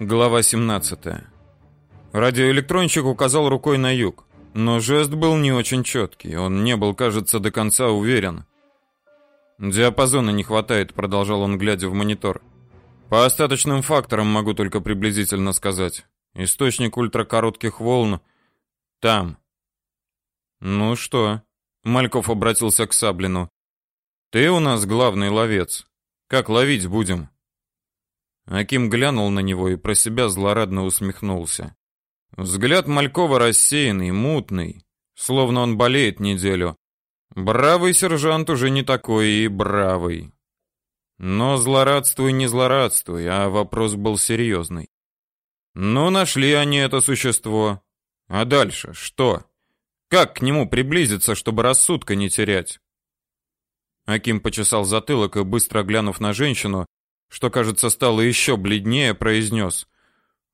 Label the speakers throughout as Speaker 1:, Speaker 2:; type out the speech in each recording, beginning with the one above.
Speaker 1: Глава 17. Радиоэлектронщик указал рукой на юг, но жест был не очень четкий, он не был, кажется, до конца уверен. Диапазона не хватает, продолжал он, глядя в монитор. По остаточным факторам могу только приблизительно сказать. Источник ультракоротких волн там. Ну что? Мальков обратился к Саблину. Ты у нас главный ловец. Как ловить будем? Аким глянул на него и про себя злорадно усмехнулся. Взгляд Малькова рассеянный, мутный, словно он болеет неделю. Бравый сержант уже не такой и бравый. Но злорадствуй, не злорадствуй, а вопрос был серьезный. Ну, нашли они это существо. А дальше что? Как к нему приблизиться, чтобы рассудка не терять? Аким почесал затылок и, быстро глянув на женщину, что, кажется, стало еще бледнее, произнес.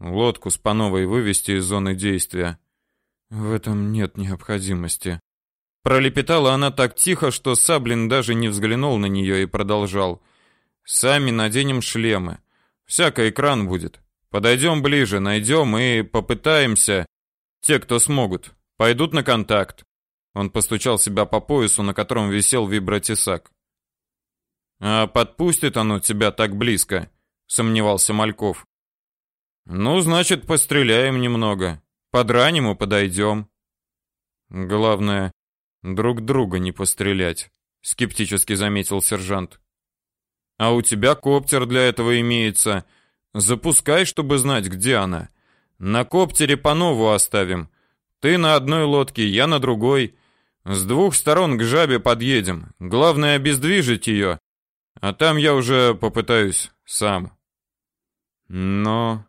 Speaker 1: Лодку с Пановой вывести из зоны действия. В этом нет необходимости. Пролепетала она так тихо, что Саблин даже не взглянул на нее и продолжал. Сами наденем шлемы. Всяко экран будет. Подойдем ближе, найдем и попытаемся. Те, кто смогут, пойдут на контакт. Он постучал себя по поясу, на котором висел вибротесак. А подпустит оно тебя так близко? сомневался Мальков. Ну, значит, постреляем немного. Подраним и подойдем. Главное, друг друга не пострелять, скептически заметил сержант. А у тебя коптер для этого имеется. Запускай, чтобы знать, где она. На коптере по нову оставим. Ты на одной лодке, я на другой. С двух сторон к жабе подъедем. Главное обездвижить ее, а там я уже попытаюсь сам. Но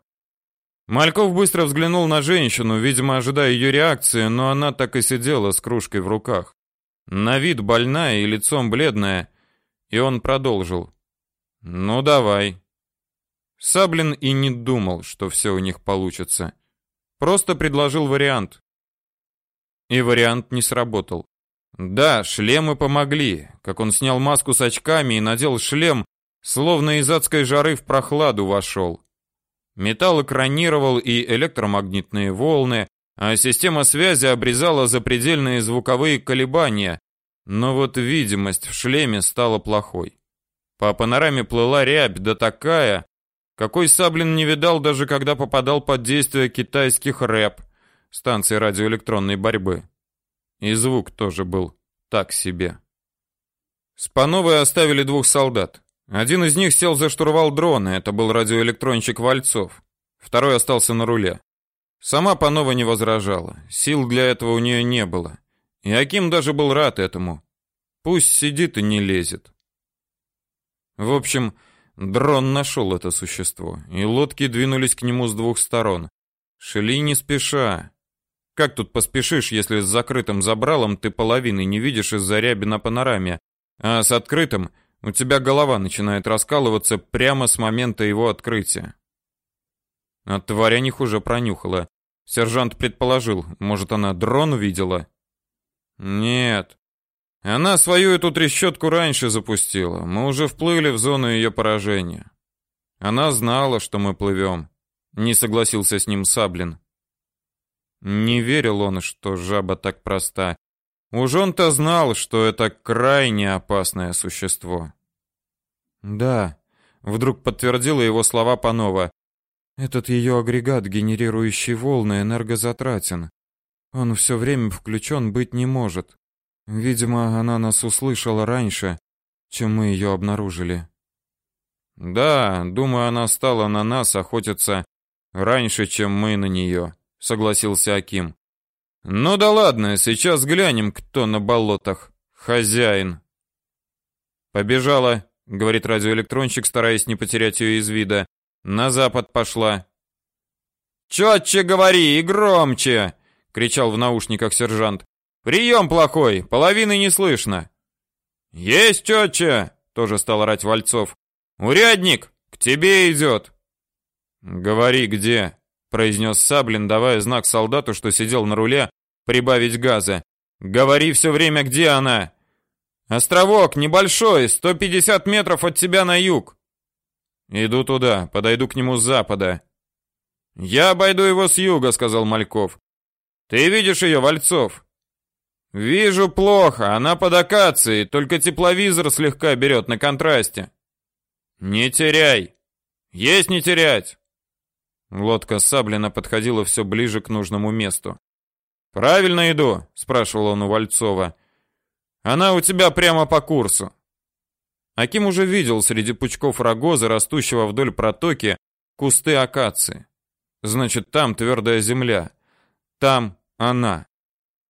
Speaker 1: Мальков быстро взглянул на женщину, видимо, ожидая ее реакции, но она так и сидела с кружкой в руках. На вид больная и лицом бледная, и он продолжил: "Ну давай". Саблин и не думал, что все у них получится. Просто предложил вариант. И вариант не сработал. Да, шлемы помогли. Как он снял маску с очками и надел шлем, словно из адской жары в прохладу вошел. Металл экранировал и электромагнитные волны, а система связи обрезала запредельные звуковые колебания. Но вот видимость в шлеме стала плохой. По панораме плыла рябь, да такая, какой Саблин не видал даже когда попадал под действие китайских рэп, станции радиоэлектронной борьбы. И звук тоже был так себе. С Пановой оставили двух солдат. Один из них сел за штурвал дрона, это был радиоэлектронщик Вальцов. Второй остался на руле. Сама Панова не возражала, сил для этого у нее не было. И Аким даже был рад этому. Пусть сидит и не лезет. В общем, дрон нашел это существо, и лодки двинулись к нему с двух сторон. Шли не спеша, как тут поспешишь, если с закрытым забралом ты половины не видишь из-за ряби на панораме, а с открытым у тебя голова начинает раскалываться прямо с момента его открытия. А тварь о них уже пронюхала. Сержант предположил, может, она дрон увидела? Нет. Она свою эту трещотку раньше запустила. Мы уже вплыли в зону ее поражения. Она знала, что мы плывем. Не согласился с ним Саблин. Не верил он, что жаба так проста. Уж он-то знал, что это крайне опасное существо. Да, вдруг подтвердила его слова Панова. Этот ее агрегат, генерирующий волны, энергозатратен. Он все время включен быть не может. Видимо, она нас услышала раньше, чем мы ее обнаружили. Да, думаю, она стала на нас охотиться раньше, чем мы на нее согласился Аким. Ну да ладно, сейчас глянем, кто на болотах хозяин. Побежала, говорит радиоэлектронщик, стараясь не потерять ее из вида. На запад пошла. Четче говори и громче, кричал в наушниках сержант. Прием плохой, половины не слышно. Есть четче, тоже стал орать Вальцов. Урядник, к тебе идет. Говори где, произнес Саблин, давая знак солдату, что сидел на руле, прибавить газа. Говори все время, где она. Островок небольшой, 150 метров от тебя на юг. Иду туда, подойду к нему с запада. Я обойду его с юга, сказал Мальков. Ты видишь ее, Вальцов? Вижу плохо, она под акацией, только тепловизор слегка берет на контрасте. Не теряй. Есть не терять. Лодка Саблина подходила все ближе к нужному месту. Правильно иду, спрашивал он у Вальцова. Она у тебя прямо по курсу. Аким уже видел среди пучков рогоза, растущего вдоль протоки, кусты акации. Значит, там твердая земля. Там она.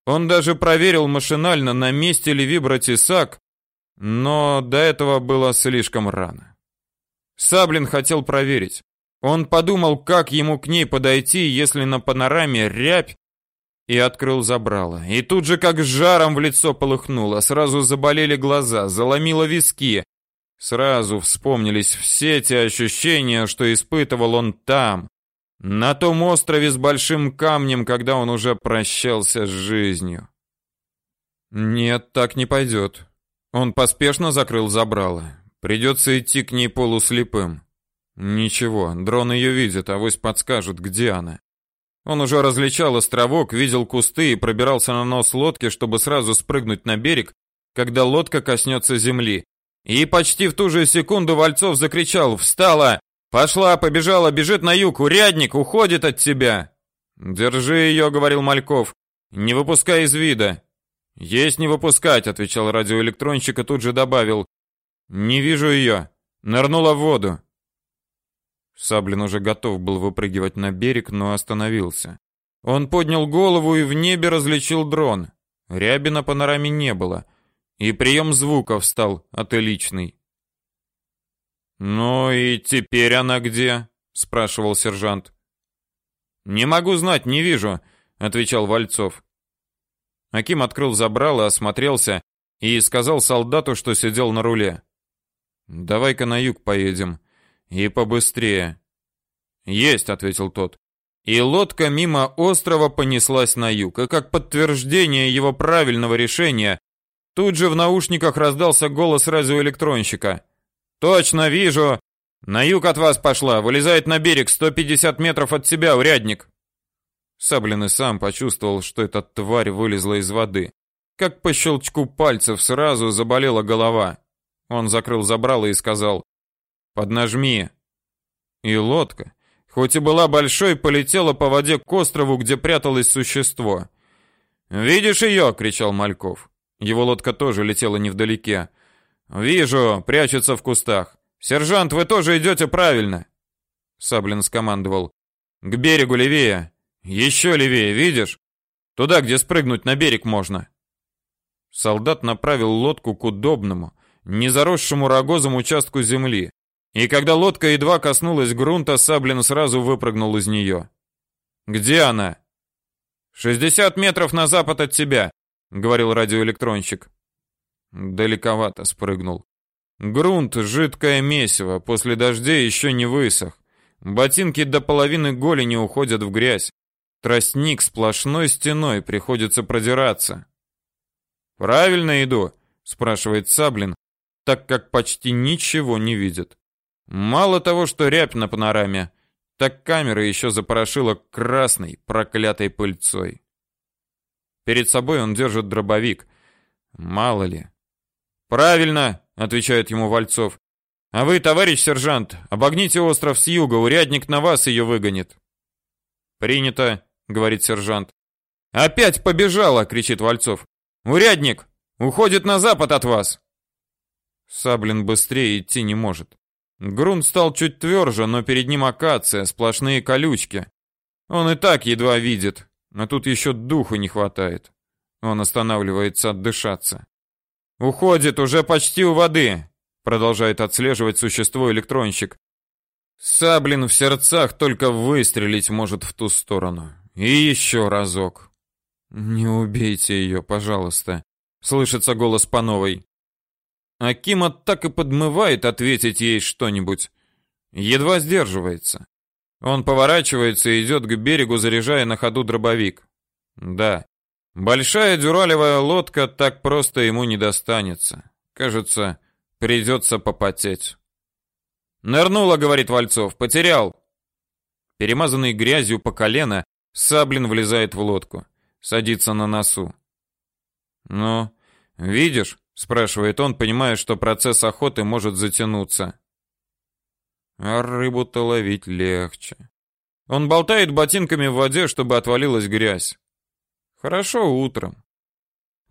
Speaker 1: Он даже проверил машинально, на месте ли вибротесак, но до этого было слишком рано. Саблин хотел проверить. Он подумал, как ему к ней подойти, если на панораме рябь, и открыл забрало. И тут же как жаром в лицо полыхнуло, сразу заболели глаза, заломило виски. Сразу вспомнились все те ощущения, что испытывал он там, на том острове с большим камнем, когда он уже прощался с жизнью. Нет, так не пойдет. Он поспешно закрыл забрало. Придется идти к ней полуслепым. Ничего, дрон ее видит, а авось подскажет, где она. Он уже различал островок, видел кусты и пробирался на нос лодки, чтобы сразу спрыгнуть на берег, когда лодка коснется земли. И почти в ту же секунду Вальцов закричал «Встала! Пошла, побежала, бежит на юг, урядник, уходит от тебя!» «Держи ее», — говорил Мальков, — «не выпускай из вида». «Есть не выпускать», — отвечал радиоэлектронщик и тут же добавил. «Не вижу ее. Нырнула в воду». Саблин уже готов был выпрыгивать на берег, но остановился. Он поднял голову и в небе различил дрон. Ряби на панораме не было, и прием звуков стал отличный. «Ну и теперь она где?» — спрашивал сержант. «Не могу знать, не вижу», — отвечал Вальцов. Аким открыл забрало, осмотрелся и сказал солдату, что сидел на руле. «Давай-ка на юг поедем. И побыстрее». «Есть», — ответил тот. И лодка мимо острова понеслась на юг, и как подтверждение его правильного решения, тут же в наушниках раздался голос радиоэлектронщика. Точно вижу. На юг от вас пошла, вылезает на берег 150 метров от тебя, урядник. Саблин и сам почувствовал, что эта тварь вылезла из воды. Как по щелчку пальцев сразу заболела голова. Он закрыл забрало и сказал: "Поднажми". И лодка, хоть и была большой, полетела по воде к острову, где пряталось существо. "Видишь ее?» — кричал Мальков. Его лодка тоже летела невдалеке. Вижу, прячется в кустах. Сержант, вы тоже идете правильно. Саблин скомандовал: "К берегу левее. Еще левее, видишь? Туда, где спрыгнуть на берег можно". Солдат направил лодку к удобному, не заросшему рогозом участку земли. И когда лодка едва коснулась грунта, Саблин сразу выпрыгнул из нее. «Где она?» «Шестьдесят метров на запад от тебя», — говорил радиоэлектронщик. Далековато спрыгнул. Грунт жидкое месиво, после дождей еще не высох. Ботинки до половины голени уходят в грязь. Тростник сплошной стеной, приходится продираться. Правильно иду, спрашивает Саблин, так как почти ничего не видит. Мало того, что рябь на панораме, так камера еще запорошила красной, проклятой пыльцой. Перед собой он держит дробовик. Мало ли, Правильно, отвечает ему Вальцов. А вы, товарищ сержант, обогните остров с юга, урядник на вас ее выгонит. Принято, говорит сержант. Опять побежала, кричит Вальцов. Урядник уходит на запад от вас. Саблин быстрее идти не может. Грунт стал чуть тверже, но перед ним акация, сплошные колючки. Он и так едва видит, но тут еще духу не хватает. Он останавливается отдышаться. Уходит уже почти у воды, продолжает отслеживать существо электронщик. Саблин в сердцах только выстрелить может в ту сторону. И еще разок. Не убейте ее, пожалуйста, слышится голос Пановой. Акима так и подмывает ответить ей что-нибудь. Едва сдерживается. Он поворачивается и идет к берегу, заряжая на ходу дробовик. Да. Большая дюралевая лодка так просто ему не достанется. Кажется, придется попотеть. Нырнула, говорит Вальцов, потерял. перемазанный грязью по колено, Саблин влезает в лодку, садится на носу. «Ну, видишь?» — спрашивает он, понимая, что процесс охоты может затянуться. А рыбу-то ловить легче. Он болтает ботинками в воде, чтобы отвалилась грязь. Хорошо утром.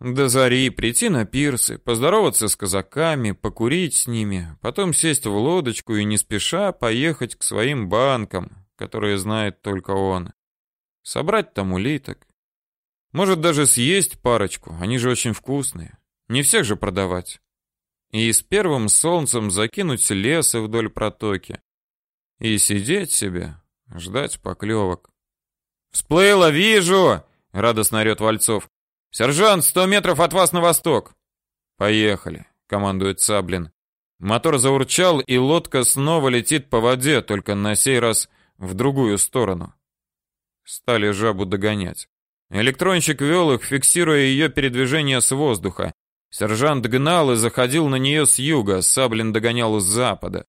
Speaker 1: До зари прийти на пирсы, поздороваться с казаками, покурить с ними, потом сесть в лодочку и не спеша поехать к своим банкам, которые знает только он. Собрать там улиток. Может даже съесть парочку, они же очень вкусные. Не всех же продавать. И с первым солнцем закинуть лесы вдоль протоки. И сидеть себе, ждать поклевок. «Всплыло, вижу!» — радостно орет Вальцов. «Сержант, сто метров от вас на восток!» «Поехали!» — командует Саблин. Мотор заурчал, и лодка снова летит по воде, только на сей раз в другую сторону. Стали жабу догонять. Электронщик вел их, фиксируя ее передвижение с воздуха. Сержант гнал и заходил на нее с юга, Саблин догонял с запада.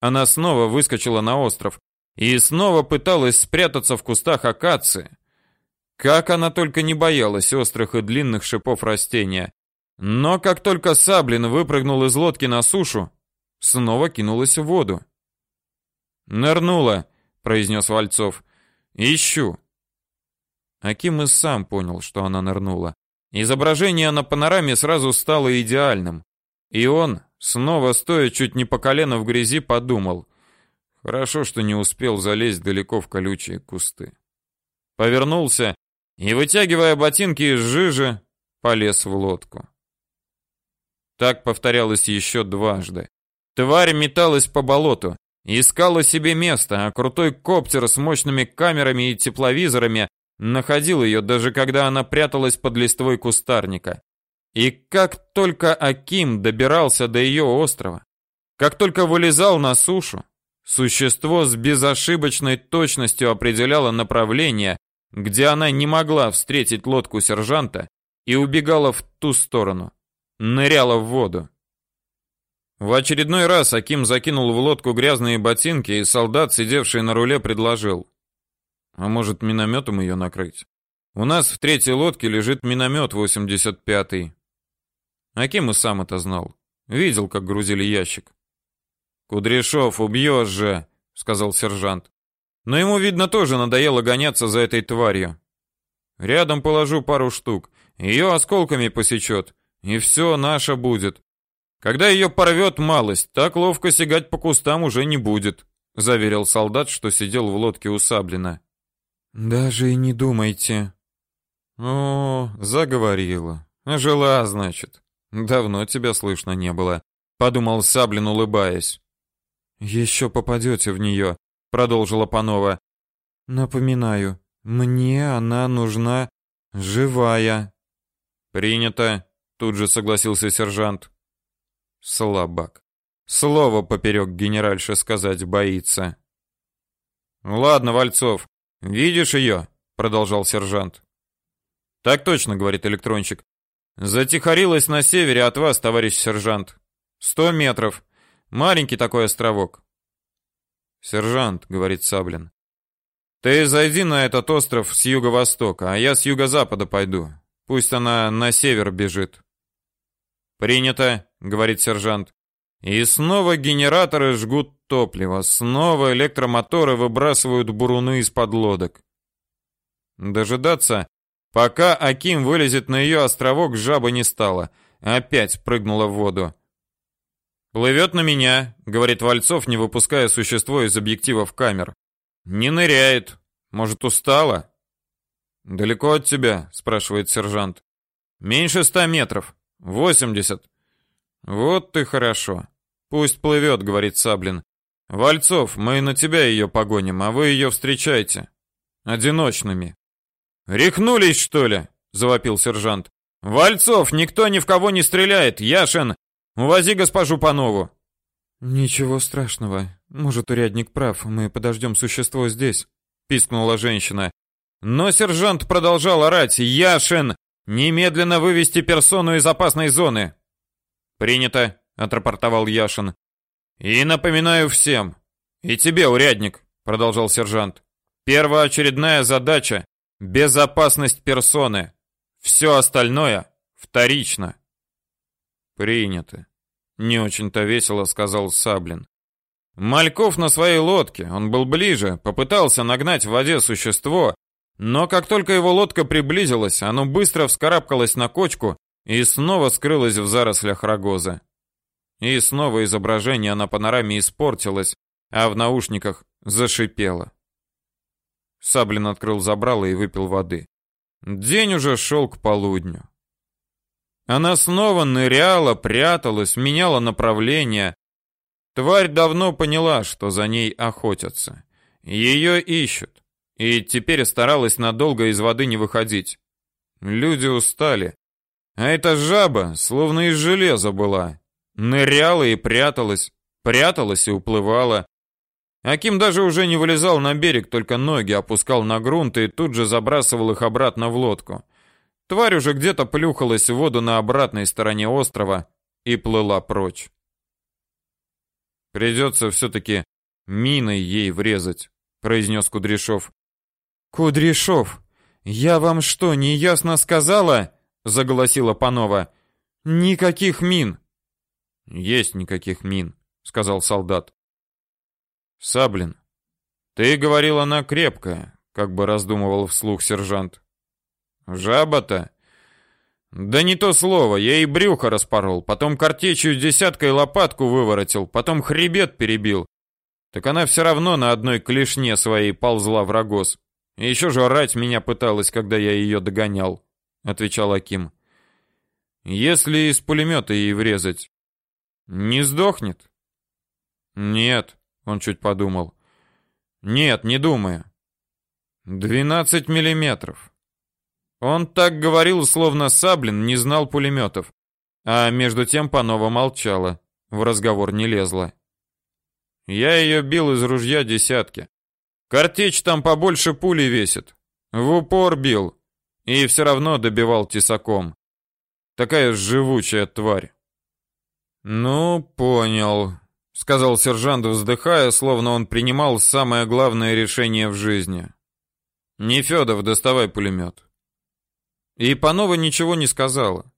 Speaker 1: Она снова выскочила на остров и снова пыталась спрятаться в кустах акации. Как она только не боялась острых и длинных шипов растения. Но как только Саблин выпрыгнул из лодки на сушу, снова кинулась в воду. «Нырнула», — произнес Вальцов. «Ищу». Аким и сам понял, что она нырнула. Изображение на панораме сразу стало идеальным. И он, снова стоя чуть не по колено в грязи, подумал. Хорошо, что не успел залезть далеко в колючие кусты. Повернулся и, вытягивая ботинки из жижи, полез в лодку. Так повторялось еще дважды. Тварь металась по болоту, искала себе место, а крутой коптер с мощными камерами и тепловизорами находил ее, даже когда она пряталась под листвой кустарника. И как только Аким добирался до ее острова, как только вылезал на сушу, существо с безошибочной точностью определяло направление, где она не могла встретить лодку сержанта и убегала в ту сторону, ныряла в воду. В очередной раз Аким закинул в лодку грязные ботинки, и солдат, сидевший на руле, предложил: "А может, минометом ее накрыть? У нас в третьей лодке лежит миномет 85-й. Аким и сам это знал. Видел, как грузили ящик. «Кудряшов, убьешь же!» — сказал сержант. Но ему, видно, тоже надоело гоняться за этой тварью. Рядом положу пару штук, ее осколками посечет, и все наше будет. Когда ее порвет малость, так ловко сигать по кустам уже не будет, заверил солдат, что сидел в лодке у Саблина. Даже и не думайте. О, заговорила. Жила, значит. Давно тебя слышно не было, подумал Саблин, улыбаясь. Еще попадете в нее», — продолжила Панова. Напоминаю, мне она нужна живая. Принято, тут же согласился сержант. Слабак. Слово поперек генеральша сказать боится. Ладно, Вальцов, видишь ее? продолжал сержант. Так точно, говорит электронщик. Затихарилась на севере от вас, товарищ сержант. Сто метров. Маленький такой островок. Сержант, говорит Саблин. Ты зайди на этот остров с юго-востока, а я с юго-запада пойду. Пусть она на север бежит. Принято, говорит сержант. И снова генераторы жгут топливо, снова электромоторы выбрасывают буруны из-под лодок. Дожидаться Пока Аким вылезет на ее островок, жаба не стала. Опять прыгнула в воду. «Плывет на меня», — говорит Вальцов, не выпуская существо из объективов камер. «Не ныряет. Может, устала?» «Далеко от тебя?» — спрашивает сержант. «Меньше ста метров. Восемьдесят». «Вот ты хорошо. Пусть плывет», — говорит Саблин. «Вальцов, мы на тебя ее погоним, а вы ее встречайте. Одиночными». «Рехнулись, что ли?» — завопил сержант. «Вальцов, никто ни в кого не стреляет! Яшин, увози госпожу Панову!» «Ничего страшного. Может, урядник прав, мы подождем существо здесь», — пискнула женщина. Но сержант продолжал орать. «Яшин! Немедленно вывести персону из опасной зоны!» «Принято», — отрапортовал Яшин. «И напоминаю всем, и тебе, урядник, продолжал сержант. Первоочередная задача безопасность персоны. Все остальное вторично. Принято. Не очень-то весело сказал Саблин. Мальков на своей лодке, он был ближе, попытался нагнать в воде существо, но как только его лодка приблизилась, оно быстро вскарабкалось на кочку и снова скрылось в зарослях рогоза. И снова изображение на панораме испортилось, а в наушниках зашипело. Саблин открыл забрало и выпил воды. День уже шел к полудню. Она снова ныряла, пряталась, меняла направление. Тварь давно поняла, что за ней охотятся. Ее ищут. И теперь старалась надолго из воды не выходить. Люди устали. А эта жаба словно из железа была. Ныряла и пряталась, пряталась и уплывала. Аким даже уже не вылезал на берег, только ноги опускал на грунт и тут же забрасывал их обратно в лодку. Тварь уже где-то плюхалась в воду на обратной стороне острова и плыла прочь. Придется все-таки миной ей врезать, произнес Кудряшов. Кудряшов, я вам что, не ясно сказала? заголосила Панова. Никаких мин. Есть никаких мин, сказал солдат. Саблин, ты говорил, она крепкая, как бы раздумывал вслух сержант. Жаба-то? Да не то слово, я ей брюхо распорол, потом картечью десяткой лопатку выворотил, потом хребет перебил. Так она все равно на одной клешне своей ползла в рогоз. И еще же орать меня пыталась, когда я ее догонял, отвечал Аким. Если из пулемета ей врезать, не сдохнет? Нет, он чуть подумал. Нет, не думаю. Двенадцать миллиметров. Он так говорил, словно Саблин не знал пулеметов. А между тем Панова молчала, в разговор не лезла. Я ее бил из ружья десятки. Картечь там побольше пули весит. В упор бил. И все равно добивал тесаком. Такая живучая тварь. Ну, понял, сказал сержант, вздыхая, словно он принимал самое главное решение в жизни. Нефёдов, доставай пулемет. И Панова ничего не сказала.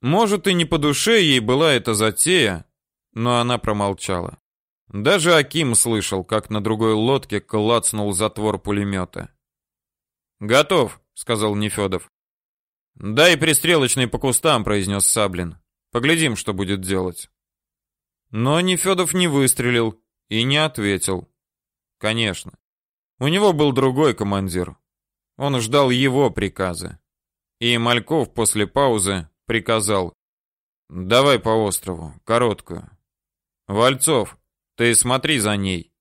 Speaker 1: Может, и не по душе ей была эта затея, но она промолчала. Даже Аким слышал, как на другой лодке клацнул затвор пулемета. «Готов», — сказал Нефёдов. «Дай пристрелочный по кустам», — произнес Саблин. «Поглядим, что будет делать». Но Нефёдов не выстрелил и не ответил. Конечно. У него был другой командир. Он ждал его приказа. И Мальков после паузы приказал: "Давай по острову, короткую. Вальцов, ты смотри за ней".